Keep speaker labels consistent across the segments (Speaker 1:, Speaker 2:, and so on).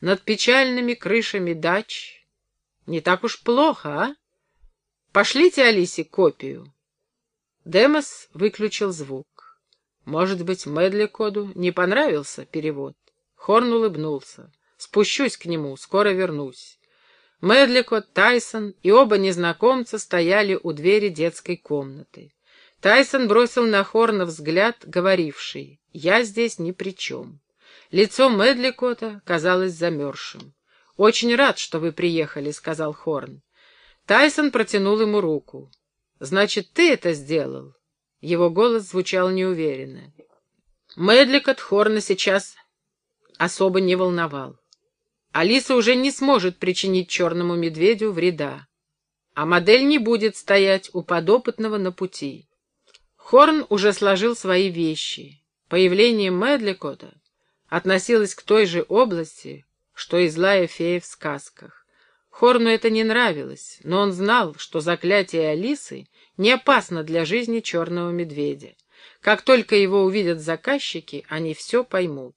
Speaker 1: над печальными крышами дач. Не так уж плохо, а? Пошлите Алисе копию. Демос выключил звук. Может быть, Медли Коду не понравился перевод? Хорн улыбнулся. Спущусь к нему, скоро вернусь. Медликот, Тайсон и оба незнакомца стояли у двери детской комнаты. Тайсон бросил на Хорна взгляд, говоривший «Я здесь ни при чем». Лицо Медликота казалось замерзшим. «Очень рад, что вы приехали», — сказал Хорн. Тайсон протянул ему руку. «Значит, ты это сделал?» Его голос звучал неуверенно. Медликот Хорна сейчас особо не волновал. Алиса уже не сможет причинить черному медведю вреда, а модель не будет стоять у подопытного на пути. Хорн уже сложил свои вещи. Появление Медликота относилось к той же области, что и злая фея в сказках. Хорну это не нравилось, но он знал, что заклятие Алисы не опасно для жизни черного медведя. Как только его увидят заказчики, они все поймут.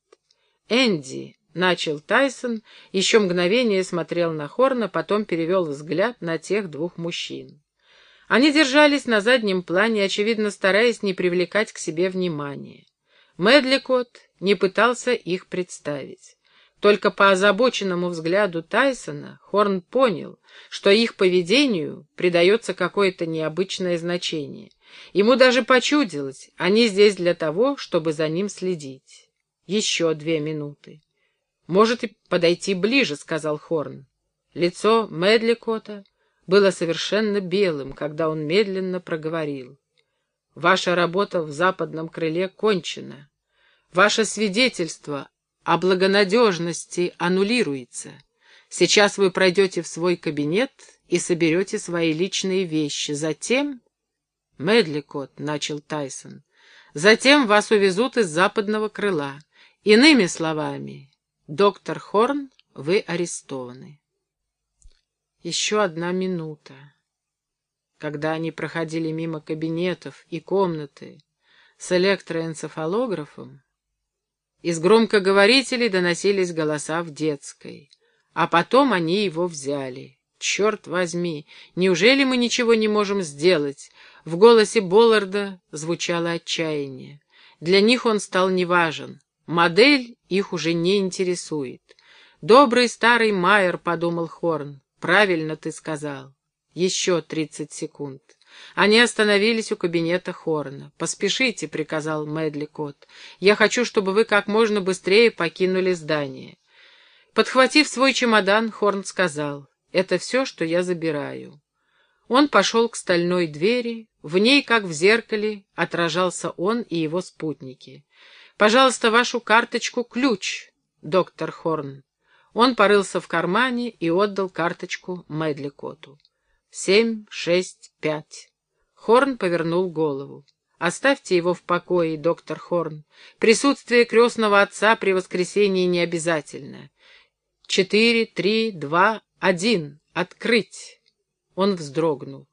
Speaker 1: «Энди», — начал Тайсон, еще мгновение смотрел на Хорна, потом перевел взгляд на тех двух мужчин. Они держались на заднем плане, очевидно, стараясь не привлекать к себе внимания. Медликот не пытался их представить. Только по озабоченному взгляду Тайсона Хорн понял, что их поведению придается какое-то необычное значение. Ему даже почудилось, они здесь для того, чтобы за ним следить. Еще две минуты. «Может и подойти ближе», — сказал Хорн. Лицо Медликота было совершенно белым, когда он медленно проговорил. «Ваша работа в западном крыле кончена. Ваше свидетельство о благонадежности аннулируется. Сейчас вы пройдете в свой кабинет и соберете свои личные вещи. Затем... Медликот, — начал Тайсон, — затем вас увезут из западного крыла. Иными словами, доктор Хорн, вы арестованы. Еще одна минута. Когда они проходили мимо кабинетов и комнаты с электроэнцефалографом, из громкоговорителей доносились голоса в детской. А потом они его взяли. Черт возьми, неужели мы ничего не можем сделать? В голосе Болларда звучало отчаяние. Для них он стал неважен. Модель их уже не интересует. «Добрый старый Майер», — подумал Хорн. «Правильно ты сказал». Еще тридцать секунд. Они остановились у кабинета Хорна. «Поспешите», — приказал Мэдли Кот. «Я хочу, чтобы вы как можно быстрее покинули здание». Подхватив свой чемодан, Хорн сказал, «Это все, что я забираю». Он пошел к стальной двери, в ней, как в зеркале, отражался он и его спутники. «Пожалуйста, вашу карточку-ключ, доктор Хорн». Он порылся в кармане и отдал карточку Мэдли Коту. Семь, шесть, пять. Хорн повернул голову. Оставьте его в покое, доктор Хорн. Присутствие крестного отца при воскресении не обязательно. Четыре, три, два, один. Открыть. Он вздрогнул.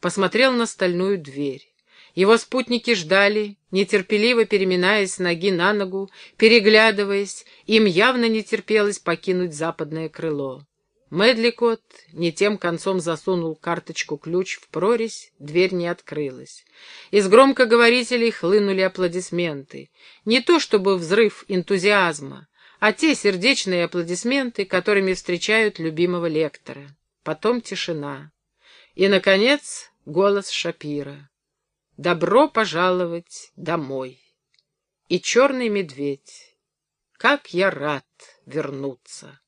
Speaker 1: Посмотрел на стальную дверь. Его спутники ждали, нетерпеливо переминаясь ноги на ногу, переглядываясь, им явно не терпелось покинуть западное крыло. Медликот не тем концом засунул карточку-ключ в прорезь, дверь не открылась. Из громкоговорителей хлынули аплодисменты. Не то чтобы взрыв энтузиазма, а те сердечные аплодисменты, которыми встречают любимого лектора. Потом тишина. И, наконец, голос Шапира. «Добро пожаловать домой!» И черный медведь. «Как я рад вернуться!»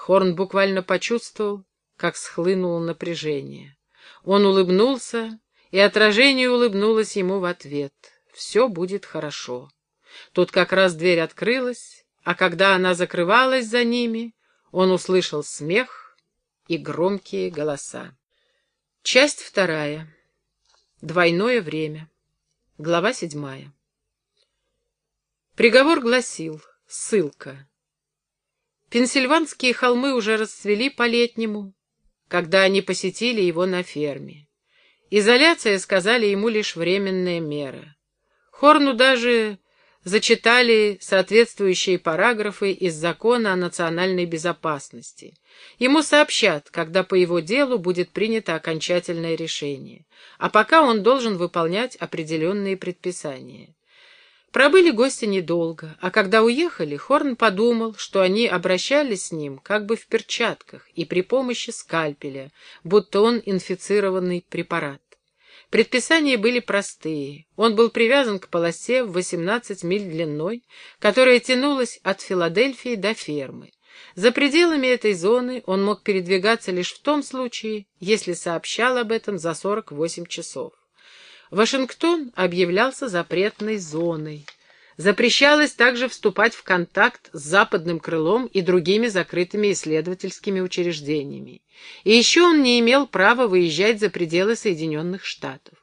Speaker 1: Хорн буквально почувствовал, как схлынуло напряжение. Он улыбнулся, и отражение улыбнулось ему в ответ. «Все будет хорошо». Тут как раз дверь открылась, а когда она закрывалась за ними, он услышал смех и громкие голоса. Часть вторая. Двойное время. Глава седьмая. Приговор гласил «Ссылка». Пенсильванские холмы уже расцвели по-летнему, когда они посетили его на ферме. Изоляция, сказали ему, лишь временная мера. Хорну даже зачитали соответствующие параграфы из закона о национальной безопасности. Ему сообщат, когда по его делу будет принято окончательное решение, а пока он должен выполнять определенные предписания. Пробыли гости недолго, а когда уехали, Хорн подумал, что они обращались с ним как бы в перчатках и при помощи скальпеля, будто он инфицированный препарат. Предписания были простые. Он был привязан к полосе в 18 миль длиной, которая тянулась от Филадельфии до фермы. За пределами этой зоны он мог передвигаться лишь в том случае, если сообщал об этом за 48 часов. Вашингтон объявлялся запретной зоной. Запрещалось также вступать в контакт с западным крылом и другими закрытыми исследовательскими учреждениями. И еще он не имел права выезжать за пределы Соединенных Штатов.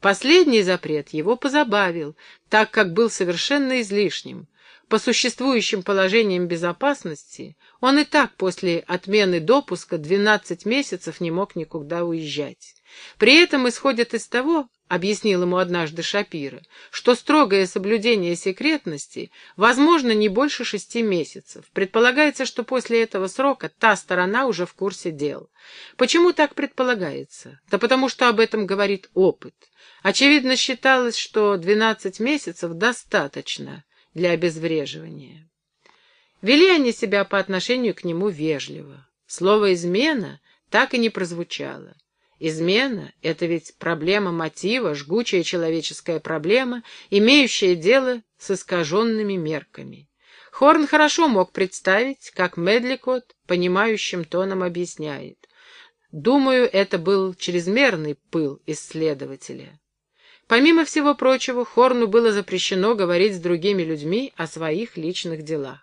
Speaker 1: Последний запрет его позабавил, так как был совершенно излишним. По существующим положениям безопасности он и так после отмены допуска 12 месяцев не мог никуда уезжать. При этом исходят из того, — объяснил ему однажды Шапира, — что строгое соблюдение секретности возможно не больше шести месяцев. Предполагается, что после этого срока та сторона уже в курсе дел. Почему так предполагается? Да потому что об этом говорит опыт. Очевидно, считалось, что двенадцать месяцев достаточно для обезвреживания. Вели они себя по отношению к нему вежливо. Слово «измена» так и не прозвучало. Измена — это ведь проблема мотива, жгучая человеческая проблема, имеющая дело с искаженными мерками. Хорн хорошо мог представить, как Медликот понимающим тоном объясняет. Думаю, это был чрезмерный пыл исследователя. Помимо всего прочего, Хорну было запрещено говорить с другими людьми о своих личных делах.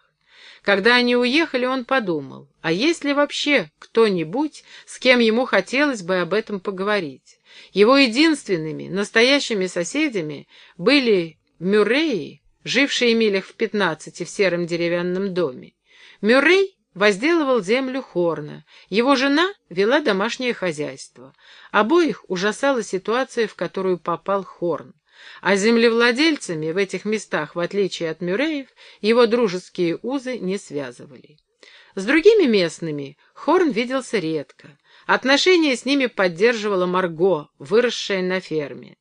Speaker 1: Когда они уехали, он подумал, а есть ли вообще кто-нибудь, с кем ему хотелось бы об этом поговорить? Его единственными, настоящими соседями были Мюрреи, жившие милях в пятнадцати в сером деревянном доме. Мюррей возделывал землю Хорна, его жена вела домашнее хозяйство. Обоих ужасала ситуация, в которую попал Хорн. А землевладельцами в этих местах, в отличие от Мюрреев, его дружеские узы не связывали. С другими местными Хорн виделся редко. Отношения с ними поддерживала Марго, выросшая на ферме.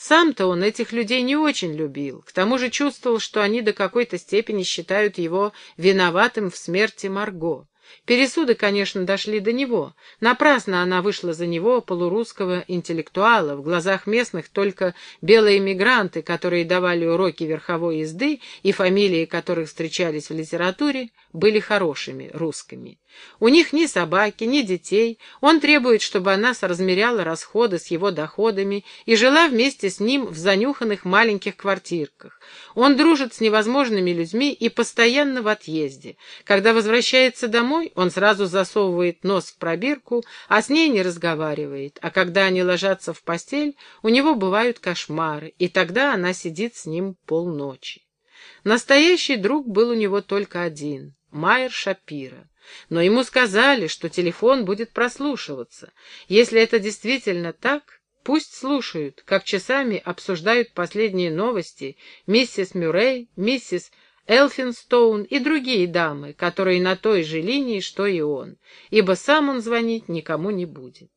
Speaker 1: Сам-то он этих людей не очень любил, к тому же чувствовал, что они до какой-то степени считают его виноватым в смерти Марго. Пересуды, конечно, дошли до него. Напрасно она вышла за него, полурусского интеллектуала. В глазах местных только белые мигранты, которые давали уроки верховой езды и фамилии которых встречались в литературе, были хорошими русскими. У них ни собаки, ни детей. Он требует, чтобы она соразмеряла расходы с его доходами и жила вместе с ним в занюханных маленьких квартирках. Он дружит с невозможными людьми и постоянно в отъезде. Когда возвращается домой, он сразу засовывает нос в пробирку, а с ней не разговаривает. А когда они ложатся в постель, у него бывают кошмары, и тогда она сидит с ним полночи. Настоящий друг был у него только один — Майер Шапира. Но ему сказали, что телефон будет прослушиваться. Если это действительно так, пусть слушают, как часами обсуждают последние новости миссис Мюррей, миссис Элфинстоун и другие дамы, которые на той же линии, что и он, ибо сам он звонить никому не будет.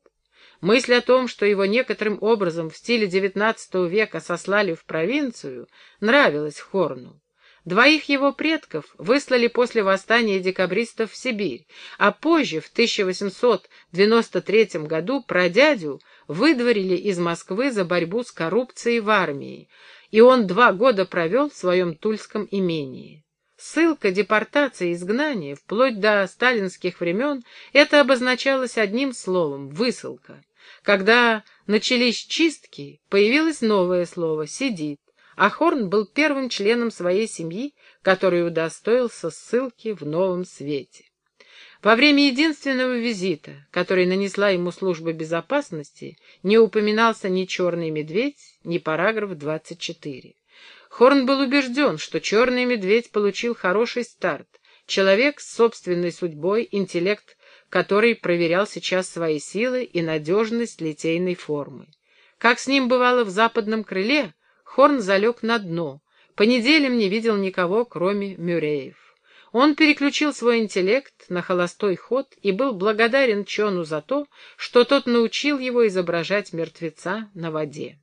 Speaker 1: Мысль о том, что его некоторым образом в стиле XIX века сослали в провинцию, нравилась Хорну. Двоих его предков выслали после восстания декабристов в Сибирь, а позже, в 1893 году, прадядю выдворили из Москвы за борьбу с коррупцией в армии, и он два года провел в своем тульском имении. Ссылка, депортация, изгнание, вплоть до сталинских времен, это обозначалось одним словом — высылка. Когда начались чистки, появилось новое слово — сидит а Хорн был первым членом своей семьи, который удостоился ссылки в новом свете. Во время единственного визита, который нанесла ему служба безопасности, не упоминался ни «Черный медведь», ни параграф 24. Хорн был убежден, что «Черный медведь» получил хороший старт, человек с собственной судьбой, интеллект который проверял сейчас свои силы и надежность литейной формы. Как с ним бывало в западном крыле, Хорн залег на дно, по неделям не видел никого, кроме Мюреев. Он переключил свой интеллект на холостой ход и был благодарен Чону за то, что тот научил его изображать мертвеца на воде.